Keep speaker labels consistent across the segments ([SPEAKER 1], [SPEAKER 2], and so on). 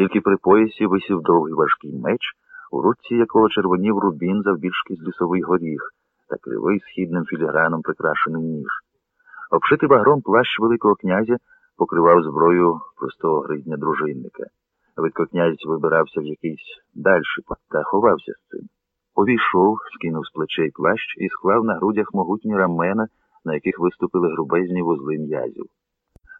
[SPEAKER 1] Тільки при поясі висів довгий важкий меч, у руці якого червонів рубін завбільшки з лісовий горіх та кривий східним філіграном прикрашений ніж. Обшитий багром плащ Великого князя покривав зброю простого гридня дружинника. Видко князь вибирався в якийсь дальший пак та ховався з цим. Увійшов, скинув з плечей плащ і склав на грудях могутні рамена, на яких виступили грубезні вузли м'язів.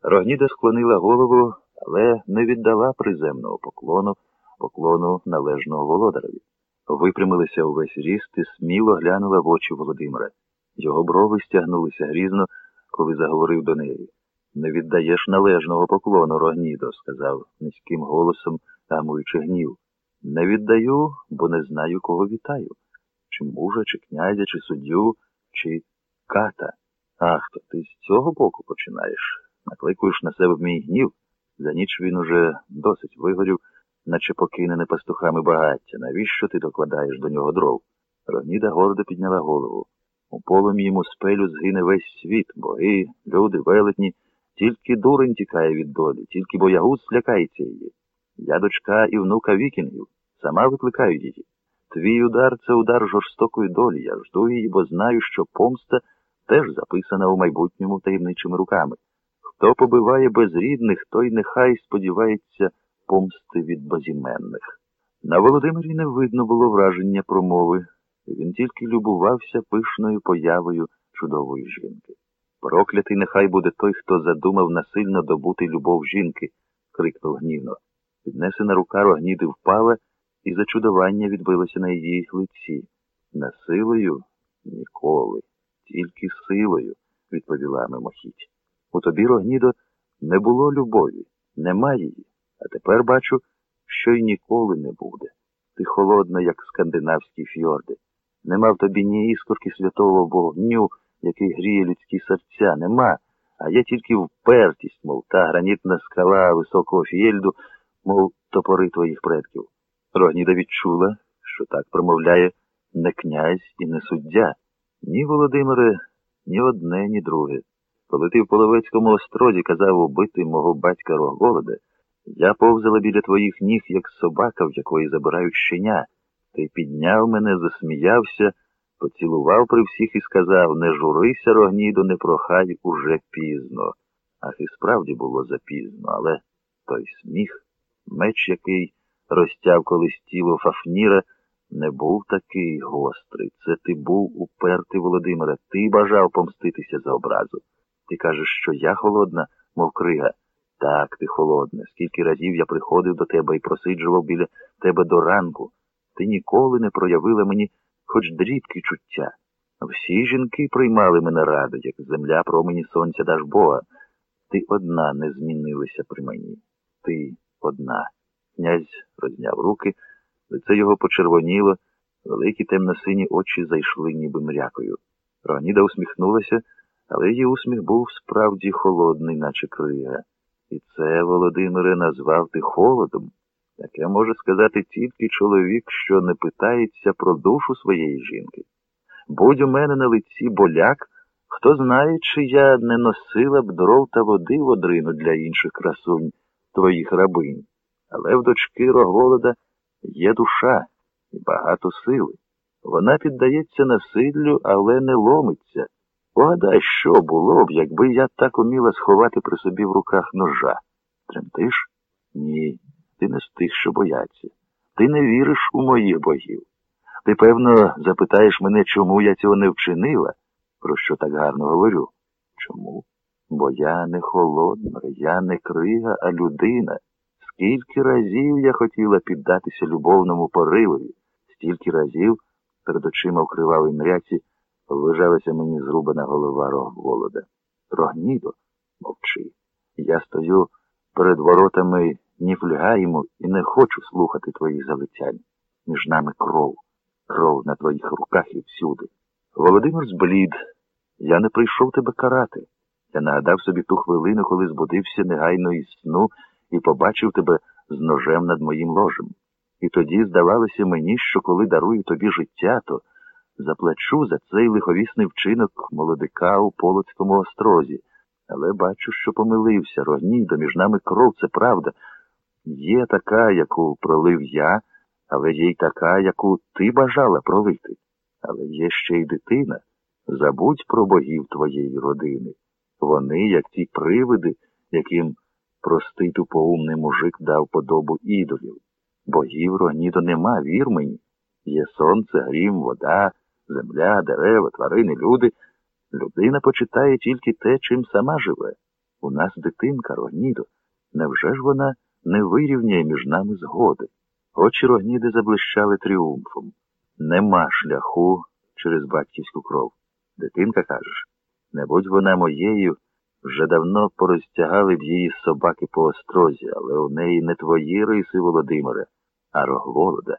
[SPEAKER 1] Рогніда склонила голову, але не віддала приземного поклону, поклону належного володареві. Випрямилися увесь ріст і сміло глянула в очі Володимира. Його брови стягнулися грізно, коли заговорив до неї. Не віддаєш належного поклону, Рогнідо, сказав низьким голосом, тамуючи гнів. Не віддаю, бо не знаю, кого вітаю. Чи мужа, чи князя, чи суддю, чи ката. Ах, то ти з цього боку починаєш. Накликуєш на себе мій гнів. За ніч він уже досить вигорів, наче покинене пастухами багаття. Навіщо ти докладаєш до нього дров? Рогніда гордо підняла голову. У полум'ї йому спелю згине весь світ, боги, люди, велетні. Тільки дурень тікає від долі, тільки боягуз злякається її. Я дочка і внука вікінгів, сама викликаю її. Твій удар це удар жорстокої долі. Я жду її, бо знаю, що помста теж записана у майбутньому таємничими руками. Хто побиває безрідних, той нехай сподівається помсти від безіменних. На Володимирі не видно було враження промови. Він тільки любувався пишною появою чудової жінки. Проклятий нехай буде той, хто задумав насильно добути любов жінки, крикнув гнівно. Піднесена рука рогніди впала, і зачудування відбилося на її лиці. Насилою ніколи, тільки силою, відповіла мимохідь. У тобі, Рогнідо, не було любові, нема її, а тепер бачу, що й ніколи не буде. Ти холодна, як скандинавські фьорди. Нема в тобі ні іскорки святого вогню, який гріє людські серця, нема, а є тільки впертість, мов та гранітна скала високого фєльду, мов топори твоїх предків. Рогніда відчула, що так промовляє не князь і не суддя. Ні, Володимире, ні одне, ні друге. Коли ти в Половецькому остроді казав убити мого батька Рогволода, я повзала біля твоїх ніг, як собака, в якої забирають щеня. Ти підняв мене, засміявся, поцілував при всіх і сказав не журися, Рогніду, не прохай уже пізно. Ах, і справді було запізно, але той сміх, меч, який розтяв колись тіло Фафніра, не був такий гострий. Це ти був упертий, Володимире, ти бажав помститися за образу. Ти кажеш, що я холодна, мов крига. Так, ти холодна. Скільки разів я приходив до тебе і просиджував біля тебе до ранку. Ти ніколи не проявила мені хоч дрібки чуття. Всі жінки приймали мене раду, як земля промені сонця даж Бога. Ти одна не змінилася при мені. Ти одна. Князь розняв руки, лице його почервоніло, великі темно-сині очі зайшли ніби мрякою. Роганіда усміхнулася, але її усміх був справді холодний, наче крига. І це, Володимире, назвав ти холодом. Таке може сказати тільки чоловік, що не питається про душу своєї жінки. Будь у мене на лиці боляк, хто знає, чи я не носила б дров та води в одрину для інших красунь твоїх рабинь. Але в дочки Рогволода є душа і багато сили. Вона піддається насиллю, але не ломиться. Погадай, що було б, якби я так уміла сховати при собі в руках ножа. Тремтиш? Ні, ти не з тих, що бояться. Ти не віриш у моїх богів. Ти, певно, запитаєш мене, чому я цього не вчинила, про що так гарно говорю. Чому? Бо я не холодна, я не крига, а людина. Скільки разів я хотіла піддатися любовному поривові, стільки разів перед очима в кривавій мряці ввижалася мені зрубана голова Рогволода. Рогнідо, мовчи. Я стою перед воротами Ніфльгаємо і не хочу слухати твоїх залицянь. Між нами кров, кров на твоїх руках і всюди. Володимир зблід. Я не прийшов тебе карати. Я нагадав собі ту хвилину, коли збудився негайно із сну і побачив тебе з ножем над моїм ложем. І тоді здавалося мені, що коли дарую тобі життя, то заплачу за цей лиховісний вчинок молодика у Полоцькому острозі. Але бачу, що помилився, Рогнідо, між нами кров, це правда. Є така, яку пролив я, але є й така, яку ти бажала пролити. Але є ще й дитина. Забудь про богів твоєї родини. Вони, як ті привиди, яким простий тупоумний мужик дав подобу ідолів. Богів Рогнідо нема, вір мені. Є сонце, грім, вода, земля, дерева, тварини, люди. Людина почитає тільки те, чим сама живе. У нас дитинка Рогнідо. Невже ж вона не вирівняє між нами згоди? Очі Рогніди заблищали тріумфом. Нема шляху через батьківську кров. Дитинка, кажеш, не будь вона моєю, вже давно порозтягали б її собаки по острозі, але у неї не твої риси, Володимире, а Рогволода.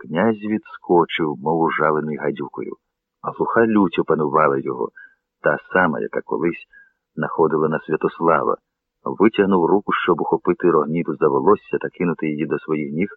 [SPEAKER 1] Князь відскочив, мов ужалений гадюкою, а глуха лють опанувала його, та сама, яка колись находила на Святослава, витягнув руку, щоб ухопити рогніду за волосся та кинути її до своїх ніг,